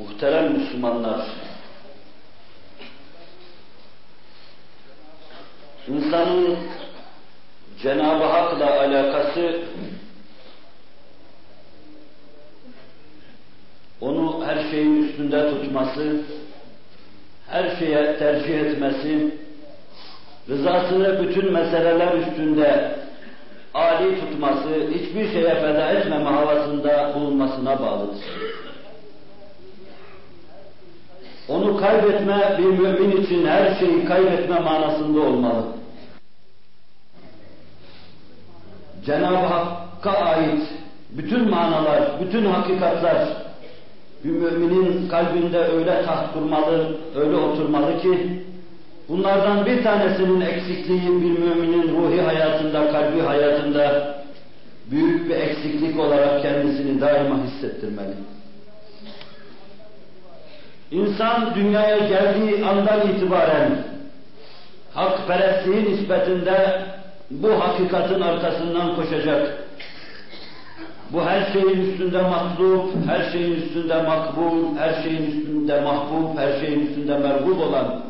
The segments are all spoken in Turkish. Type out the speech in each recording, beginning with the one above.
Muhterem Müslümanlar, insanın Cenab-ı Hak'la alakası onu her şeyin üstünde tutması, her şeye tercih etmesi, rızasını bütün meseleler üstünde âli tutması, hiçbir şeye feda etmeme havasında bulunmasına bağlıdır. Onu kaybetme bir mümin için her şeyi kaybetme manasında olmalı. Cenab-ı Hakk'a ait bütün manalar, bütün hakikatler bir müminin kalbinde öyle taht kurmalı, öyle oturmalı ki bunlardan bir tanesinin eksikliği bir müminin ruhi hayatında, kalbi hayatında büyük bir eksiklik olarak kendisini daima hissettirmeli. İnsan dünyaya geldiği andan itibaren hakperestliğin nispetinde bu hakikatin arkasından koşacak. Bu her şeyin üstünde matlub, her şeyin üstünde makbul, her şeyin üstünde mahbub, her şeyin üstünde merhub olan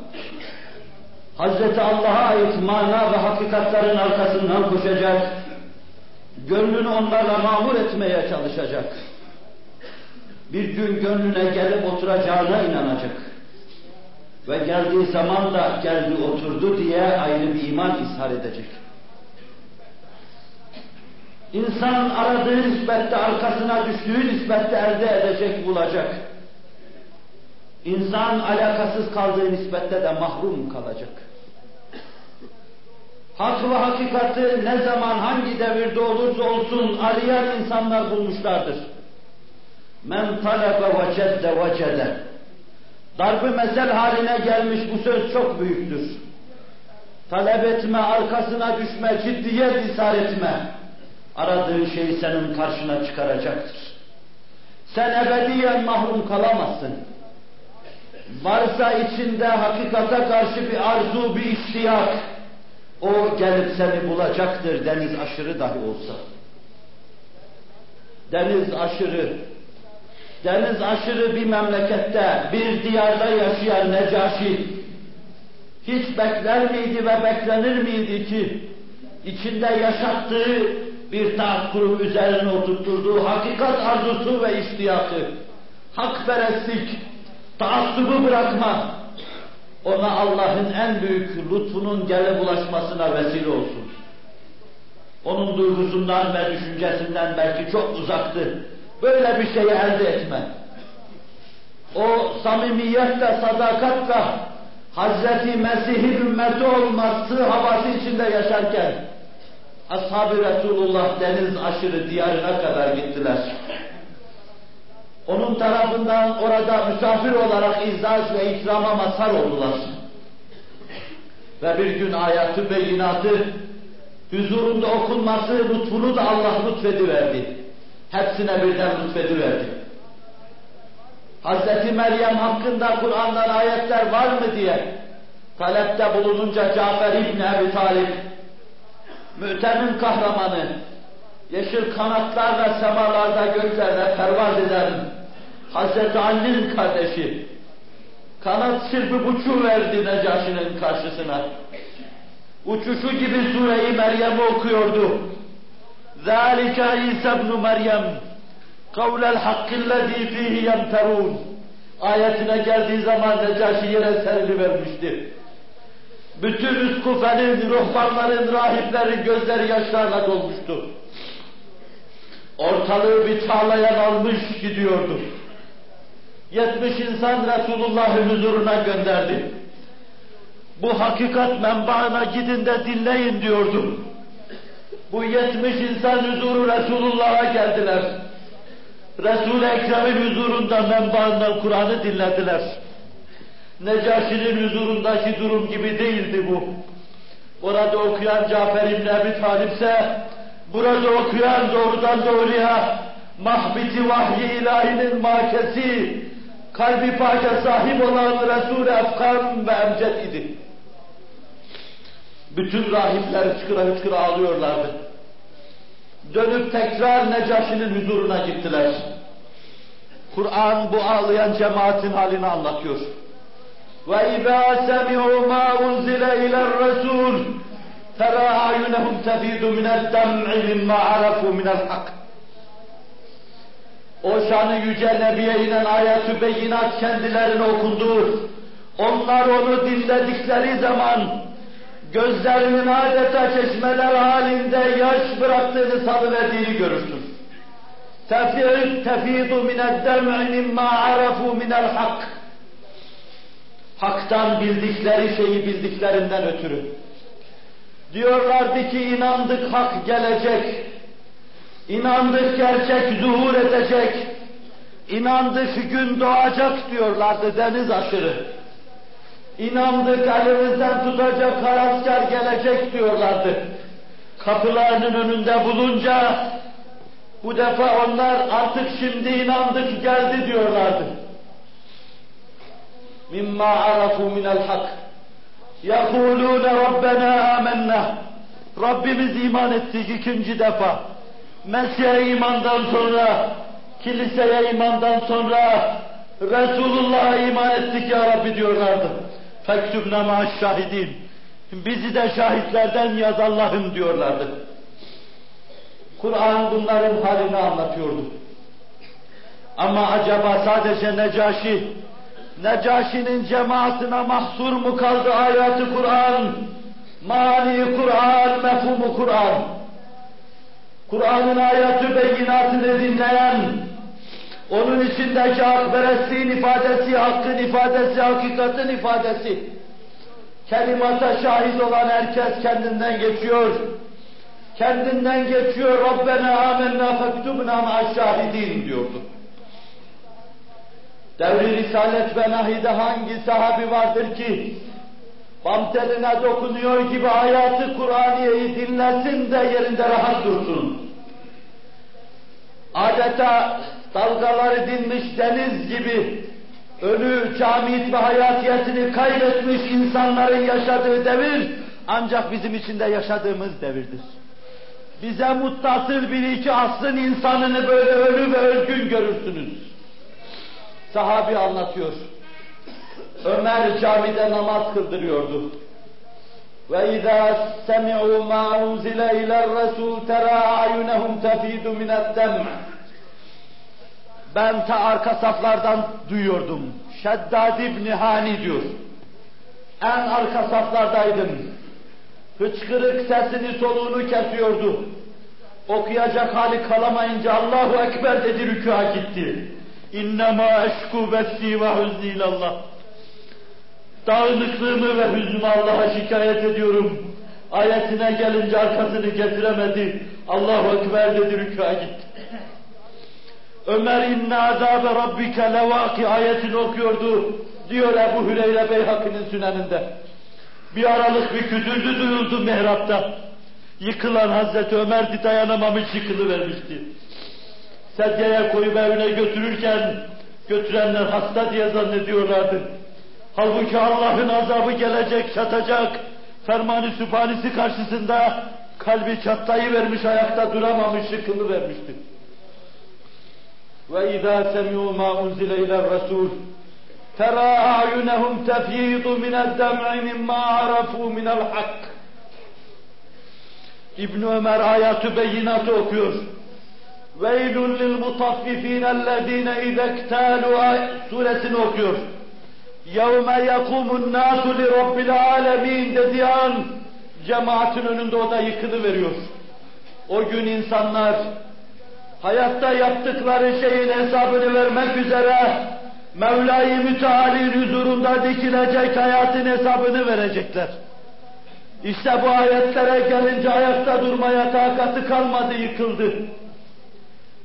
Hazreti Allah'a ait mana ve hakikatlerin arkasından koşacak. Gönlünü onlarla mamur etmeye çalışacak bir gün gönlüne gelip oturacağına inanacak. Ve geldiği zaman da geldi oturdu diye ayrı bir iman ishar edecek. İnsan aradığı nispette, arkasına düştüğü nispette elde edecek, bulacak. İnsan alakasız kaldığı nispette de mahrum kalacak. Hak ve hakikati ne zaman hangi devirde olursa olsun arayan insanlar bulmuşlardır. Men talebe vecedde vecede. Darbı mesel haline gelmiş bu söz çok büyüktür. Talep etme, arkasına düşme, ciddiyet isar etme. Aradığın şeyi senin karşına çıkaracaktır. Sen ebediyen mahrum kalamazsın. Varsa içinde hakikate karşı bir arzu, bir iştiyak, o gelip seni bulacaktır deniz aşırı dahi olsa. Deniz aşırı, deniz aşırı bir memlekette, bir diyarda yaşayan Necaşi, hiç bekler miydi ve beklenir miydi ki, içinde yaşattığı bir taht kurum üzerine oturtturduğu hakikat arzusu ve iştiyakı, hakperestlik, taassubu bırakma, ona Allah'ın en büyük lütfunun gelip ulaşmasına vesile olsun. Onun duygusundan ve düşüncesinden belki çok uzaktı. Böyle bir şeyi elde etme. O samimiyetle, sadakatle Hazreti Mesih'in ümmeti olması havası içinde yaşarken Ashab-ı Resulullah deniz aşırı diyarına kadar gittiler. Onun tarafından orada misafir olarak izzaz ve ikrama mazhar oldular. Ve bir gün ayatı beyinatı huzurunda okunması lütfunu da Allah lütfediverdi. Hepsine birden lütfediverdi. Hazreti Meryem hakkında Kur'an'dan ayetler var mı diye talepte bulununca Cafer İbni Ebi Talip mütemin kahramanı yeşil kanatlarla semalarda göklerde pervaz eden Hazreti Ali'nin kardeşi kanat çırpıp uçuverdi Necaşi'nin karşısına. Uçuşu gibi Sure-i Meryem'i okuyordu. ذَٰلِكَ عِيسَ بْنُ مَرْيَمْ قَوْلَ الْحَقِّ الَّذ۪ي ف۪يهِ يَمْتَرُونَ Ayetine geldiği zaman Necaşi yere serilivermişti. Bütün üskufenin, ruhbanların, rahiplerin gözleri yaşlarla dolmuştu. Ortalığı bir çağlayan almış gidiyordu. Yetmiş insan Resulullah'ın huzuruna gönderdi. Bu hakikat menbaına gidin de dinleyin diyordu. Bu yetmiş insan huzuru Resulullah'a geldiler. Resul-i Ekrem'in huzurunda menbaından Kur'an'ı dinlediler. Necaşi'nin huzurundaki durum gibi değildi bu. Burada okuyan Cafer İbni Ebi Talip ise burada okuyan doğrudan doğruya mahbiti vahyi ilahinin makesi, kalbi pake sahip olan Resul-i Efkan ve Emced idi. Bütün rahipler hıçkıra hıçkıra ağlıyorlardı. Dönüp tekrar Necaşi'nin huzuruna gittiler. Kur'an bu ağlayan cemaatin halini anlatıyor. وَإِذَا سَمِعُوا مَا أُنْزِلَ إِلَى الرَّسُولِ تَرَى أَعْيُنَهُمْ تَفِيضُ مِنَ الدَّمْعِ مِمَّا عَرَفُوا مِنَ الْحَقِّ O şanı yüce Nebi'ye inen ayet-ü beyinat kendilerine okundu. Onlar onu dinledikleri zaman gözlerinin adeta çeşmeler halinde yaş bıraktığını salıverdiğini görürsün. Tefidu mined dem'i mimma arafu minel hak. Hak'tan bildikleri şeyi bildiklerinden ötürü. Diyorlardı ki inandık hak gelecek. İnandık gerçek zuhur edecek. İnandık gün doğacak diyorlardı deniz aşırı. İnandık elimizden tutacak haraskar gelecek diyorlardı. Kapılarının önünde bulunca bu defa onlar artık şimdi inandık geldi diyorlardı. Mimma arafu minel hak. Yekulûne Rabbena amennâ. Rabbimiz iman ettik ikinci defa. Mesih'e imandan sonra, kiliseye imandan sonra, Resulullah'a iman ettik ya Rabbi diyorlardı. Fektubna ma'aş şahidin. Bizi de şahitlerden yaz Allah'ım diyorlardı. Kur'an bunların halini anlatıyordu. Ama acaba sadece Necaşi, Necaşi'nin cemaatine mahsur mu kaldı ayatı Kur'an, mani Kur'an, mefhumu Kur'an? Kur'an'ın ayatı beyinatını dinleyen, onun içindeki hakperestliğin ifadesi, hakkın ifadesi, hakikatin ifadesi, kelimata şahit olan herkes kendinden geçiyor. Kendinden geçiyor, Rabbena amenna fektubna ma'aşşahidin diyordu. Devri Risalet ve Nahi'de hangi sahabi vardır ki, bam teline dokunuyor gibi hayatı Kur'aniye'yi dinlesin de yerinde rahat dursun. Adeta dalgaları dinmiş deniz gibi ölü, camit ve hayatiyetini kaybetmiş insanların yaşadığı devir ancak bizim içinde yaşadığımız devirdir. Bize muttasıl bir iki asrın insanını böyle ölü ve özgün görürsünüz. Sahabi anlatıyor. Ömer camide namaz kıldırıyordu. Ve izâ semi'û mâ unzile iler-resûl terâ a'yunehum tefîdu mined-dem' Ben ta arka saflardan duyuyordum. Şeddad İbni Hani diyor. En arka saflardaydım. Hıçkırık sesini soluğunu kesiyordu. Okuyacak hali kalamayınca Allahu Ekber dedi rükûa gitti. İnnemâ eşkû bessi ve hüzni ilallah. Dağınıklığımı ve hüznümü Allah'a şikayet ediyorum. Ayetine gelince arkasını getiremedi. Allahu Ekber dedi rükûa gitti. Ömer inne azabe rabbike levaki ayetini okuyordu. Diyor Ebu Hüreyre Beyhaki'nin süneninde. Bir aralık bir kütürdü duyuldu mihrapta. Yıkılan Hazreti Ömer'di dayanamamış yıkılıvermişti. Sedyeye koyup evine götürürken götürenler hasta diye zannediyorlardı. Halbuki Allah'ın azabı gelecek, çatacak. Fermanı sübhanisi karşısında kalbi çatlayıvermiş, ayakta duramamış, yıkılıvermişti. وإذا سمعوا ما أنزل إلى الرسول ترى أعينهم تفيض من الدمع مما عرفوا من الحق İbn Ömer ayatı beyinatı okuyor. Veylun lil mutaffifin ellezine izektalu suresini okuyor. Yevme yakumun nasu li rabbil alemin dediği an cemaatin önünde o da yıkılı veriyor. O gün insanlar hayatta yaptıkları şeyin hesabını vermek üzere Mevla-i Müteal'in huzurunda dikilecek hayatın hesabını verecekler. İşte bu ayetlere gelince ayakta durmaya takatı kalmadı, yıkıldı.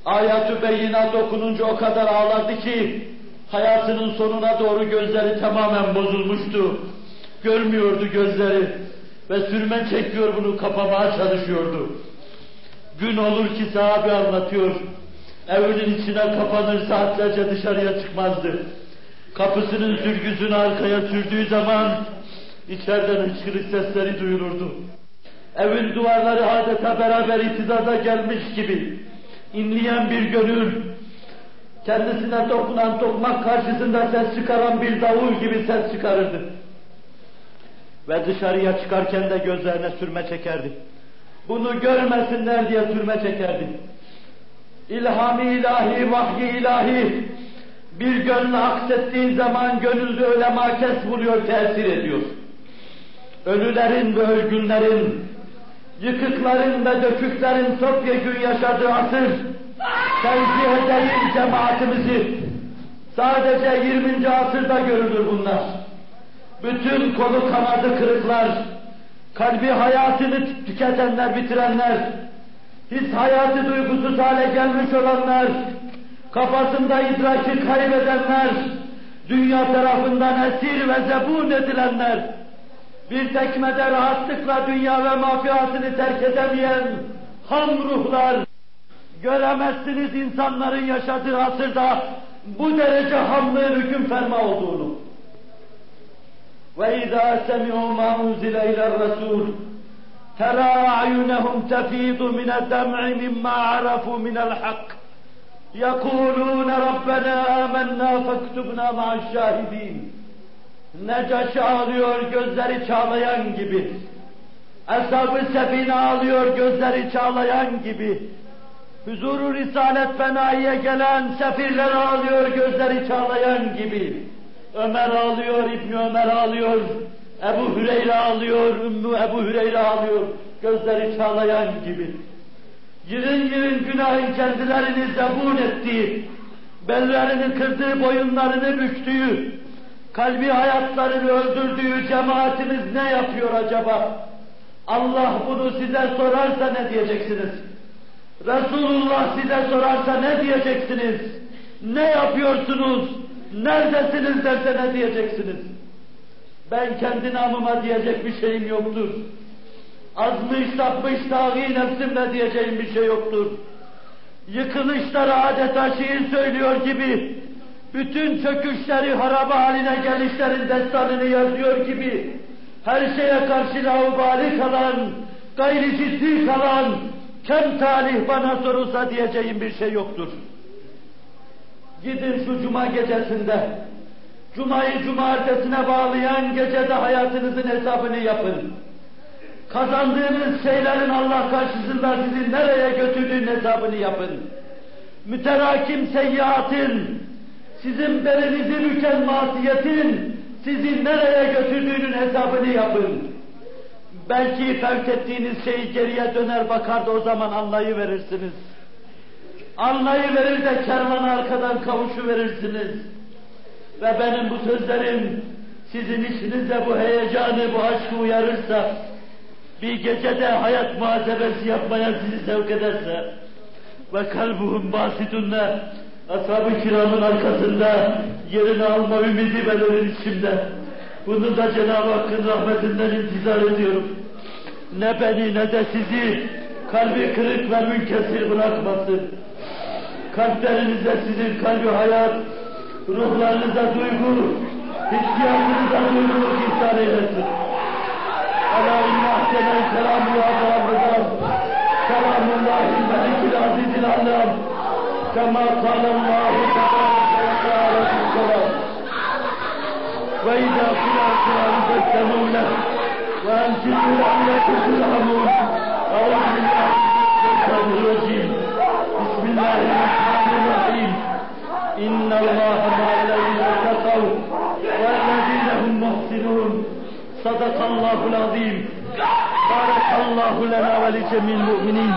Ayet-ü beyinat okununca o kadar ağladı ki, hayatının sonuna doğru gözleri tamamen bozulmuştu. Görmüyordu gözleri ve sürmen çekiyor bunu kapamaya çalışıyordu. Gün olur ki sahabe anlatıyor, evinin içine kapanır saatlerce dışarıya çıkmazdı. Kapısının sürgüsünü arkaya sürdüğü zaman içeriden hıçkırık sesleri duyulurdu. Evin duvarları adeta beraber iktidada gelmiş gibi inleyen bir gönül, kendisine dokunan tokmak karşısında ses çıkaran bir davul gibi ses çıkarırdı. Ve dışarıya çıkarken de gözlerine sürme çekerdi. Bunu görmesinler diye sürme çekerdi. İlham ilahi, vahyi ilahi bir gönlü aksettiği zaman gönülde öyle makes vuruyor, tesir ediyor. Ölülerin ve ölgünlerin, yıkıkların ve döküklerin topyekün yaşadığı asır, tenzih edeyim cemaatimizi, sadece 20. asırda görülür bunlar. Bütün kolu kanadı kırıklar, kalbi hayatını tüketenler, bitirenler, his hayatı duygusuz hale gelmiş olanlar, kafasında idraki kaybedenler, dünya tarafından esir ve zebun edilenler, bir tekmede rahatlıkla dünya ve mafiasını terk edemeyen ham ruhlar, göremezsiniz insanların yaşadığı asırda bu derece hamlığın hüküm ferma olduğunu. وإذا سمعوا ما أنزل إلى الرسول ترى أعينهم تفيض من الدمع مما عرفوا من الحق يقولون ربنا آمنا فاكتبنا مع الشاهدين Necaşi ağlıyor gözleri çağlayan gibi. Eshab-ı Sefine ağlıyor gözleri çağlayan gibi. Huzuru Risalet Fenayi'ye gelen sefirler ağlıyor gözleri çağlayan gibi. Ömer ağlıyor, İbni Ömer ağlıyor, Ebu Hüreyre ağlıyor, Ümmü Ebu Hüreyre ağlıyor, gözleri çağlayan gibi. Yırın yırın günahın kendilerini zebun ettiği, bellerini kırdığı, boyunlarını büktüğü, kalbi hayatlarını öldürdüğü cemaatimiz ne yapıyor acaba? Allah bunu size sorarsa ne diyeceksiniz? Resulullah size sorarsa ne diyeceksiniz? Ne yapıyorsunuz? Neredesiniz derse ne diyeceksiniz? Ben kendi namıma diyecek bir şeyim yoktur. Azmış sapmış tağî nefsimle diyeceğim bir şey yoktur. Yıkılışlara adeta şiir söylüyor gibi, bütün çöküşleri haraba haline gelişlerin destanını yazıyor gibi, her şeye karşı laubali kalan, gayri ciddi kalan, kem talih bana sorulsa diyeceğim bir şey yoktur. Gidin şu cuma gecesinde, cumayı cumartesine bağlayan gecede hayatınızın hesabını yapın. Kazandığınız şeylerin Allah karşısında sizi nereye götürdüğünün hesabını yapın. Müterakim seyyiatın, sizin belinizi büken masiyetin sizi nereye götürdüğünün hesabını yapın. Belki fevk ettiğiniz şeyi geriye döner bakar da o zaman anlayıverirsiniz. Anlayıverir de kervana arkadan kavuşu verirsiniz. Ve benim bu sözlerim sizin içinizde bu heyecanı, bu aşkı uyarırsa, bir gecede hayat muhasebesi yapmaya sizi sevk ederse, ve kalbuhum basitunne, ashab-ı kiramın arkasında yerini alma ümidi belirir içimde. Bunu da Cenab-ı Hakk'ın rahmetinden intizar ediyorum. Ne beni ne de sizi kalbi kırık ve münkesir bırakmasın kalplerinizde sizin kalbi hayat, ruhlarınıza duygu, hissiyatınıza duyguluk ihsan eylesin. Ala inna ahsenen kelamu adamıdan, kelamullahi melikil azizil anlam, kema kalallahu tebarek ve aleyhi selam. Ve idâ kılâ kılâhu fessemûne, ve emsidu rahmetu kılâmun, Allah'ın rahmetu kılâmun, Bismillahirrahmanirrahim. إن الله مع الذين اتقوا والذين هم محسنون صدق الله العظيم بارك الله لنا ولجميع المؤمنين